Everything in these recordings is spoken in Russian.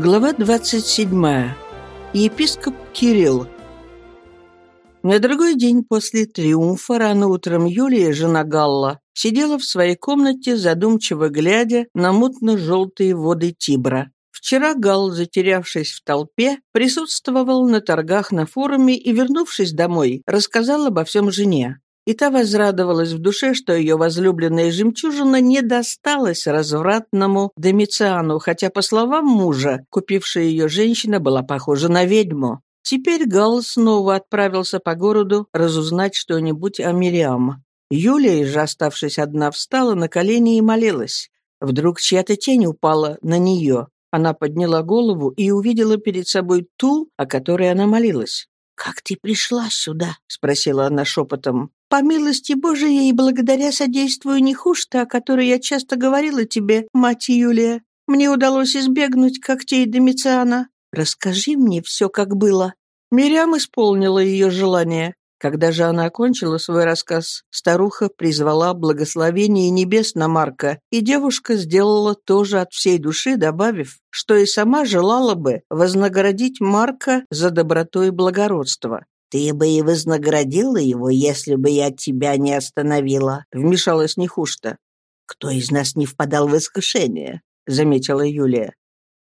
Глава 27. Епископ Кирилл. На другой день после триумфа рано утром Юлия, жена Галла, сидела в своей комнате, задумчиво глядя на мутно-желтые воды Тибра. Вчера Галл, затерявшись в толпе, присутствовал на торгах на форуме и, вернувшись домой, рассказал обо всем жене. И та возрадовалась в душе, что ее возлюбленная жемчужина не досталась развратному Домициану, хотя, по словам мужа, купившая ее женщина была похожа на ведьму. Теперь Гал снова отправился по городу разузнать что-нибудь о Мириам. Юлия же, оставшись одна, встала на колени и молилась. Вдруг чья-то тень упала на нее. Она подняла голову и увидела перед собой ту, о которой она молилась. «Как ты пришла сюда?» — спросила она шепотом. «По милости Божией и благодаря содействию Нехушта, о которой я часто говорила тебе, мать Юлия, мне удалось избегнуть когтей Домициана. Расскажи мне все, как было». Мирям исполнила ее желание. Когда же она окончила свой рассказ, старуха призвала благословение небес на Марка, и девушка сделала то же от всей души, добавив, что и сама желала бы вознаградить Марка за доброту и благородство. «Ты бы и вознаградила его, если бы я тебя не остановила», — вмешалась Нехушта. «Кто из нас не впадал в искушение?» — заметила Юлия.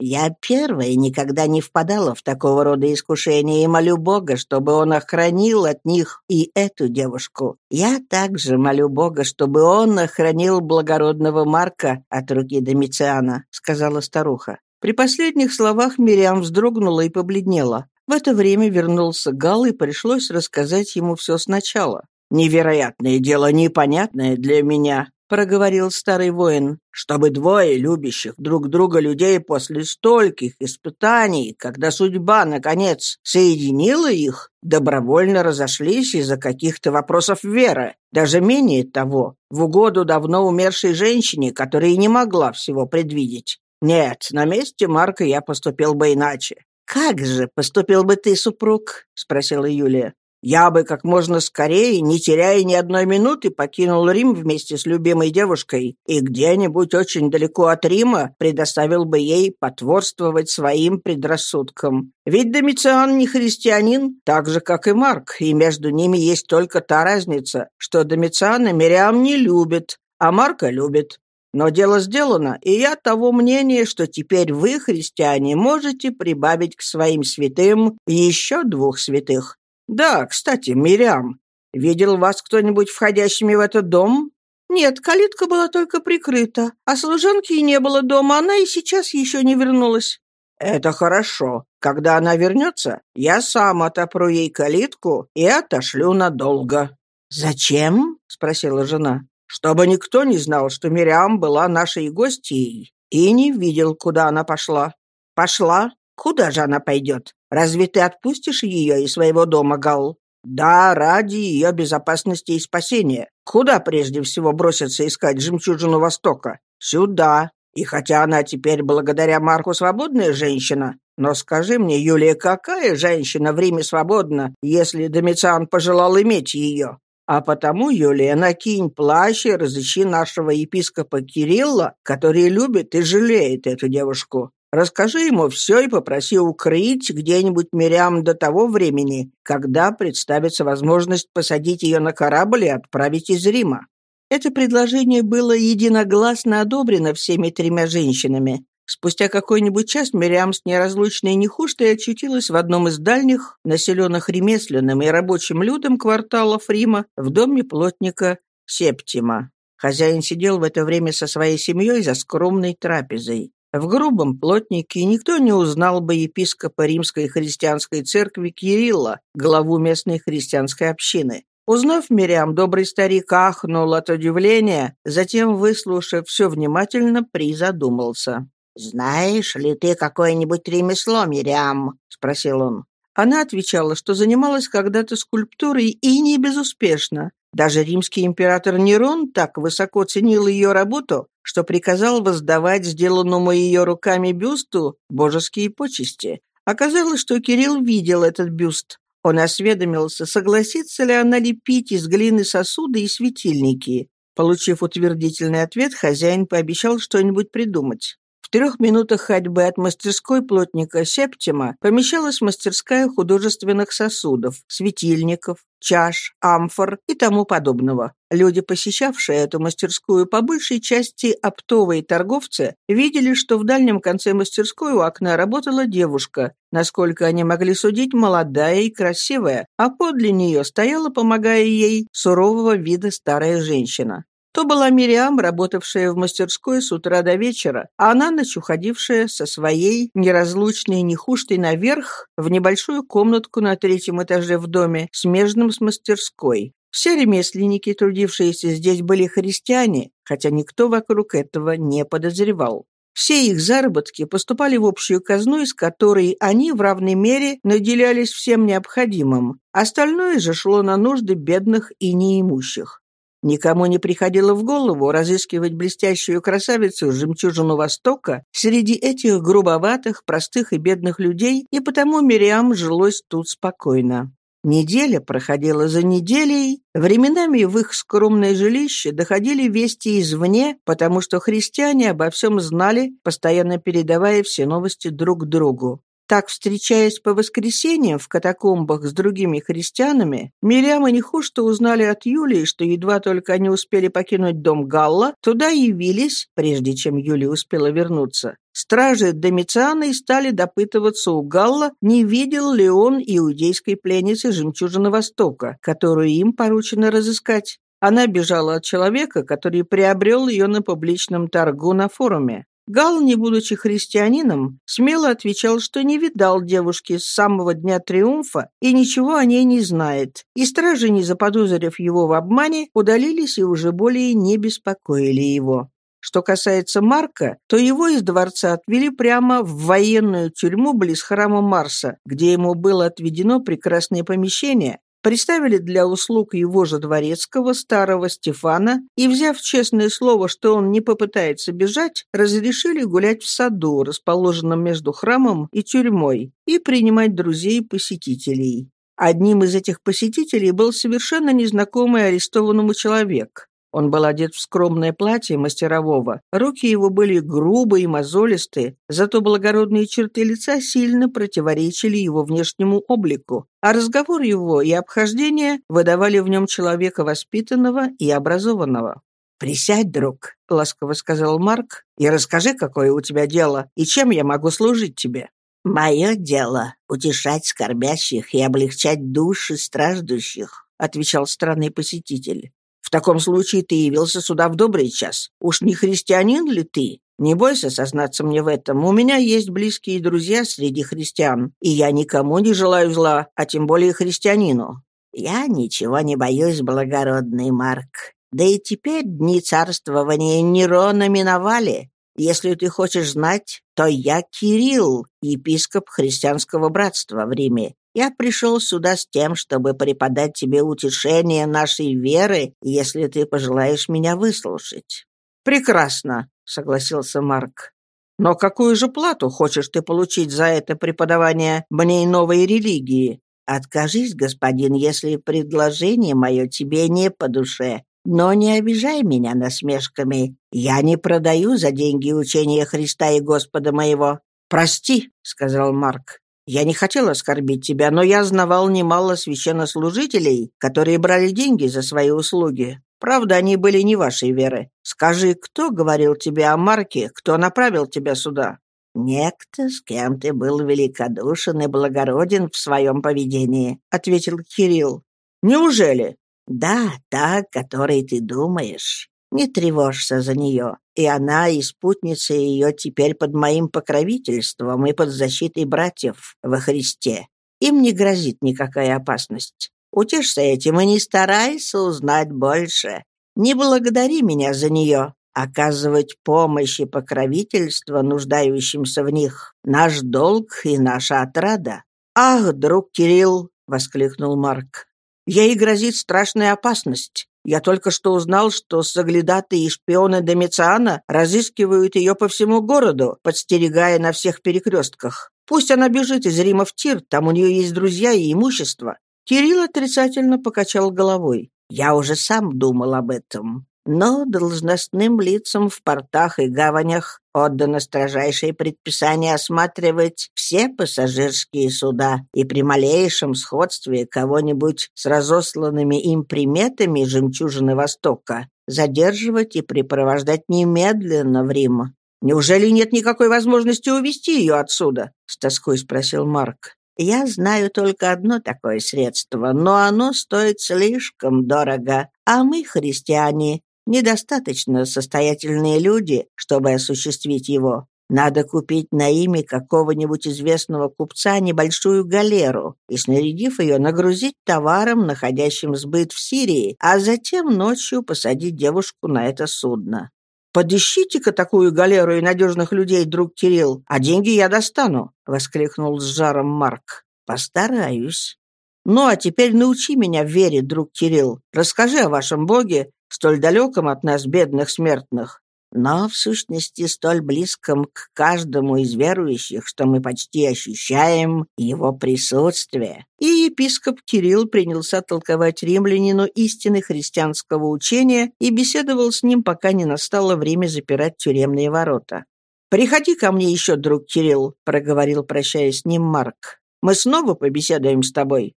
Я первая никогда не впадала в такого рода искушения и молю Бога, чтобы он охранил от них и эту девушку. Я также молю Бога, чтобы он охранил благородного Марка от руки Домициана», — сказала старуха. При последних словах Мириам вздрогнула и побледнела. В это время вернулся Гал, и пришлось рассказать ему все сначала. «Невероятное дело, непонятное для меня. — проговорил старый воин, — «чтобы двое любящих друг друга людей после стольких испытаний, когда судьба, наконец, соединила их, добровольно разошлись из-за каких-то вопросов веры, даже менее того, в угоду давно умершей женщине, которая не могла всего предвидеть. Нет, на месте Марка я поступил бы иначе. «Как же поступил бы ты, супруг?» — спросила Юлия. Я бы как можно скорее, не теряя ни одной минуты, покинул Рим вместе с любимой девушкой и где-нибудь очень далеко от Рима предоставил бы ей потворствовать своим предрассудкам. Ведь Домициан не христианин, так же, как и Марк, и между ними есть только та разница, что Домициана Мириам не любит, а Марка любит. Но дело сделано, и я того мнения, что теперь вы, христиане, можете прибавить к своим святым еще двух святых, «Да, кстати, Мирям, видел вас кто-нибудь входящими в этот дом?» «Нет, калитка была только прикрыта, а служанки и не было дома, она и сейчас еще не вернулась». «Это хорошо. Когда она вернется, я сам отопру ей калитку и отошлю надолго». «Зачем?» — спросила жена. «Чтобы никто не знал, что Мириам была нашей гостьей и не видел, куда она пошла». «Пошла? Куда же она пойдет? Разве ты отпустишь ее из своего дома, Гал? Да, ради ее безопасности и спасения. Куда прежде всего броситься искать жемчужину Востока? Сюда. И хотя она теперь благодаря Марку свободная женщина, но скажи мне, Юлия, какая женщина в Риме свободна, если Домициан пожелал иметь ее? А потому, Юлия, накинь плащ и разыщи нашего епископа Кирилла, который любит и жалеет эту девушку. Расскажи ему все и попроси укрыть где-нибудь Мирям до того времени, когда представится возможность посадить ее на корабль и отправить из Рима». Это предложение было единогласно одобрено всеми тремя женщинами. Спустя какой-нибудь час Мириам с неразлучной Нехуштой очутилась в одном из дальних, населенных ремесленным и рабочим людом кварталов Рима, в доме плотника Септима. Хозяин сидел в это время со своей семьей за скромной трапезой. В грубом плотнике никто не узнал бы епископа Римской христианской церкви Кирилла, главу местной христианской общины. Узнав Мириам, добрый старик ахнул от удивления, затем, выслушав все внимательно, призадумался. «Знаешь ли ты какое-нибудь ремесло, Мириам?» — спросил он. Она отвечала, что занималась когда-то скульптурой и не безуспешно. Даже римский император Нерон так высоко ценил ее работу, что приказал воздавать сделанному ее руками бюсту божеские почести. Оказалось, что Кирилл видел этот бюст. Он осведомился, согласится ли она лепить из глины сосуды и светильники. Получив утвердительный ответ, хозяин пообещал что-нибудь придумать. Трех минутах ходьбы от мастерской плотника Септима помещалась мастерская художественных сосудов, светильников, чаш, амфор и тому подобного. Люди, посещавшие эту мастерскую, по большей части оптовые торговцы, видели, что в дальнем конце мастерской у окна работала девушка, насколько они могли судить, молодая и красивая, а подле нее стояла, помогая ей, сурового вида старая женщина. То была Мириам, работавшая в мастерской с утра до вечера, а на ночь уходившая со своей неразлучной нехуштой наверх в небольшую комнатку на третьем этаже в доме, смежном с мастерской. Все ремесленники, трудившиеся здесь, были христиане, хотя никто вокруг этого не подозревал. Все их заработки поступали в общую казну, из которой они в равной мере наделялись всем необходимым. Остальное же шло на нужды бедных и неимущих. Никому не приходило в голову разыскивать блестящую красавицу жемчужину Востока среди этих грубоватых, простых и бедных людей, и потому Мириам жилось тут спокойно. Неделя проходила за неделей, временами в их скромное жилище доходили вести извне, потому что христиане обо всем знали, постоянно передавая все новости друг другу. Так, встречаясь по воскресеньям в катакомбах с другими христианами, Мириам и Нехушта узнали от Юлии, что едва только они успели покинуть дом Галла, туда явились, прежде чем Юлия успела вернуться. Стражи Домициана и стали допытываться у Галла, не видел ли он иудейской пленницы «Жемчужины Востока», которую им поручено разыскать. Она бежала от человека, который приобрел ее на публичном торгу на форуме. Гал, не будучи христианином, смело отвечал, что не видал девушки с самого дня триумфа и ничего о ней не знает, и стражи, не заподозрив его в обмане, удалились и уже более не беспокоили его. Что касается Марка, то его из дворца отвели прямо в военную тюрьму близ храма Марса, где ему было отведено прекрасное помещение, Приставили для услуг его же дворецкого, старого Стефана, и, взяв честное слово, что он не попытается бежать, разрешили гулять в саду, расположенном между храмом и тюрьмой, и принимать друзей и посетителей. Одним из этих посетителей был совершенно незнакомый арестованному человек. Он был одет в скромное платье мастерового. Руки его были грубые и мозолистые, зато благородные черты лица сильно противоречили его внешнему облику, а разговор его и обхождение выдавали в нем человека воспитанного и образованного. «Присядь, друг», — ласково сказал Марк, — «и расскажи, какое у тебя дело, и чем я могу служить тебе». «Мое дело — утешать скорбящих и облегчать души страждущих», — отвечал странный посетитель. В таком случае ты явился сюда в добрый час. Уж не христианин ли ты? Не бойся сознаться мне в этом. У меня есть близкие друзья среди христиан, и я никому не желаю зла, а тем более христианину». «Я ничего не боюсь, благородный Марк. Да и теперь дни царствования Нерона миновали. Если ты хочешь знать, то я Кирилл, епископ христианского братства в Риме, я пришел сюда с тем, чтобы преподать тебе утешение нашей веры, если ты пожелаешь меня выслушать». «Прекрасно», — согласился Марк. «Но какую же плату хочешь ты получить за это преподавание мне новой религии?» «Откажись, господин, если предложение мое тебе не по душе. Но не обижай меня насмешками. Я не продаю за деньги учения Христа и Господа моего». «Прости», — сказал Марк. Я не хотел оскорбить тебя, но я знавал немало священнослужителей, которые брали деньги за свои услуги. Правда, они были не вашей веры. Скажи, кто говорил тебе о Марке, кто направил тебя сюда?» «Некто, с кем ты был великодушен и благороден в своем поведении», — ответил Кирилл. «Неужели?» «Да, та, которой ты думаешь. Не тревожься за нее. И она, и спутница ее теперь под моим покровительством и под защитой братьев во Христе. Им не грозит никакая опасность. Утешься этим и не старайся узнать больше. Не благодари меня за нее. Оказывать помощь и покровительство нуждающимся в них — наш долг и наша отрада. «Ах, друг Кирилл!» — воскликнул Марк. «Ей грозит страшная опасность. Я только что узнал, что соглядатые и шпионы Домициана разыскивают ее по всему городу, подстерегая на всех перекрестках. Пусть она бежит из Рима в Тир, там у нее есть друзья и имущество». Кирилл отрицательно покачал головой. «Я уже сам думал об этом. Но должностным лицам в портах и гаванях отдано строжайшее предписание осматривать все пассажирские суда и при малейшем сходстве кого-нибудь с разосланными им приметами жемчужины Востока задерживать и припровождать немедленно в Рим. «Неужели нет никакой возможности увести ее отсюда?» — с тоской спросил Марк. «Я знаю только одно такое средство, но оно стоит слишком дорого, а мы, христиане, Недостаточно состоятельные люди, чтобы осуществить его. Надо купить на имя какого-нибудь известного купца небольшую галеру и, снарядив ее, нагрузить товаром, находящим сбыт в Сирии, а затем ночью посадить девушку на это судно. «Подыщите-ка такую галеру и надежных людей, друг Кирилл, а деньги я достану», — воскликнул с жаром Марк. «Постараюсь». «Ну, а теперь научи меня вере, друг Кирилл. Расскажи о вашем Боге столь далеком от нас, бедных смертных, но, в сущности, столь близком к каждому из верующих, что мы почти ощущаем его присутствие. И епископ Кирилл принялся толковать римлянину истины христианского учения и беседовал с ним, пока не настало время запирать тюремные ворота. «Приходи ко мне еще, друг Кирилл», — проговорил, прощаясь с ним Марк. «Мы снова побеседуем с тобой.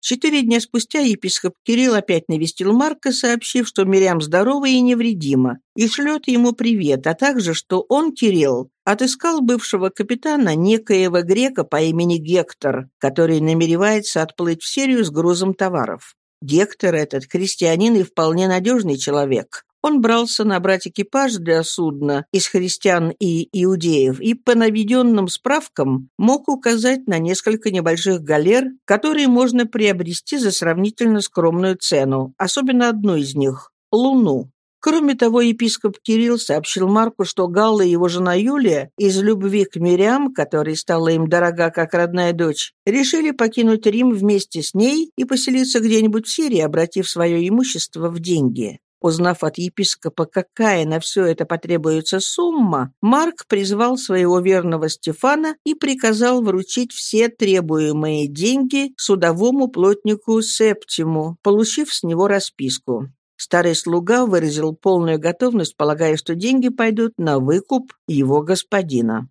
Четыре дня спустя епископ Кирилл опять навестил Марка, сообщив, что Мирям здорова и невредима, и шлет ему привет, а также, что он, Кирилл, отыскал бывшего капитана, некоего грека по имени Гектор, который намеревается отплыть в Сирию с грузом товаров. Гектор этот крестьянин и вполне надежный человек. Он брался набрать экипаж для судна из христиан и иудеев и по наведенным справкам мог указать на несколько небольших галер, которые можно приобрести за сравнительно скромную цену, особенно одну из них – Луну. Кроме того, епископ Кирилл сообщил Марку, что Галла и его жена Юлия из любви к Мирям, которая стала им дорога как родная дочь, решили покинуть Рим вместе с ней и поселиться где-нибудь в Сирии, обратив свое имущество в деньги. Узнав от епископа, какая на все это потребуется сумма, Марк призвал своего верного Стефана и приказал вручить все требуемые деньги судовому плотнику Септиму, получив с него расписку. Старый слуга выразил полную готовность, полагая, что деньги пойдут на выкуп его господина.